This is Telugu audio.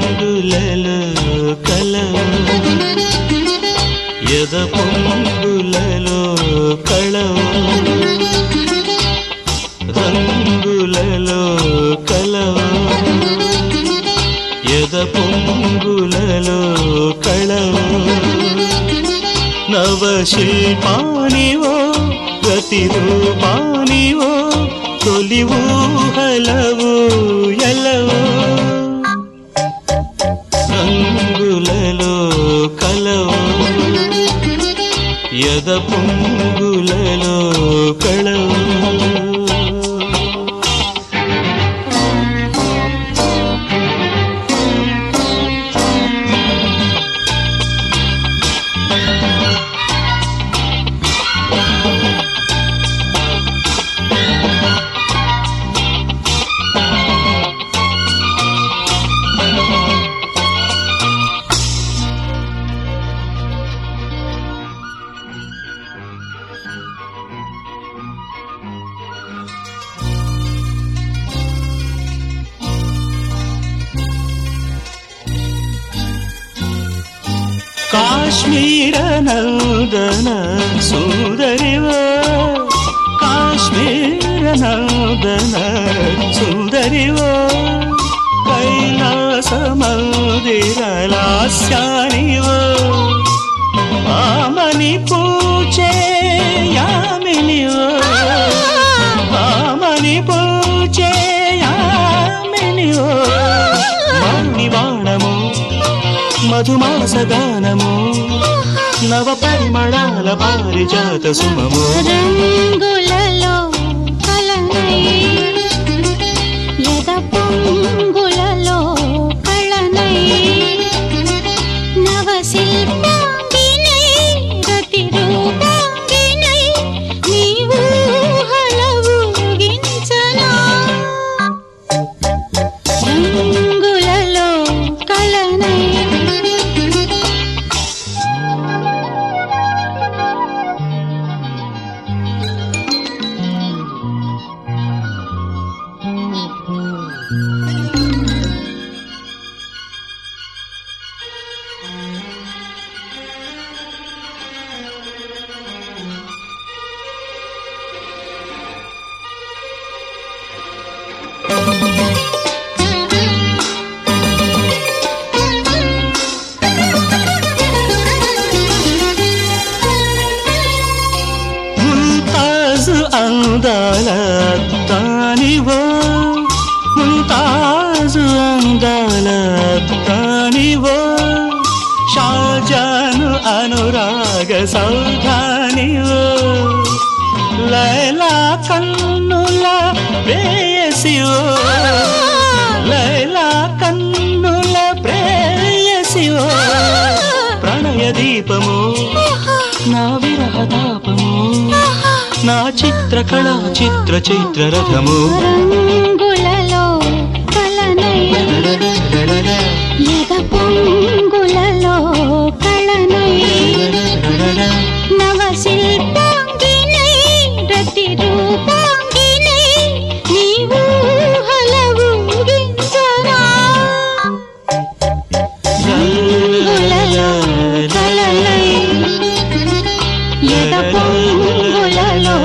రంగులలో కలవు ఎద పొంగులలో కళవు నవశిల్పానివో ప్రతిరూపానివో తొలి ఊహలవు ఎలవు. రంగులలో కలవు. యద పొంగులలో కళవు. കാശ്മീര നന്ദന സുന്ദരിവ കാശ്മീര നന്ദന സുന്ദരിവ കൈലാസ മന്ദിരലാസ്യാനിവ മാമനി പൂജയാമിനിവ മാമനി പൂജയാമിനിവ മണിവാ మధుమాసగానము నవ పరిమళాల పారిజాత సుమము. అందాల తానివో ముంతాజు అందాల తానివో షాజాను అనురాగ సౌధానివో? లైలా కన్నుల ప్రేయసివో? లైలా కన్నుల ప్రేయసివో? ప్రణయ దీపమో చిత్రకళ చిత్ర చైత్ర రథము. ఎద పొంగులలో కళనై నవశిల్పాంగినై రతి రూపాంగినై నీవు హలవు గించనా రంగులలో కలనై ఎద పొంగులలో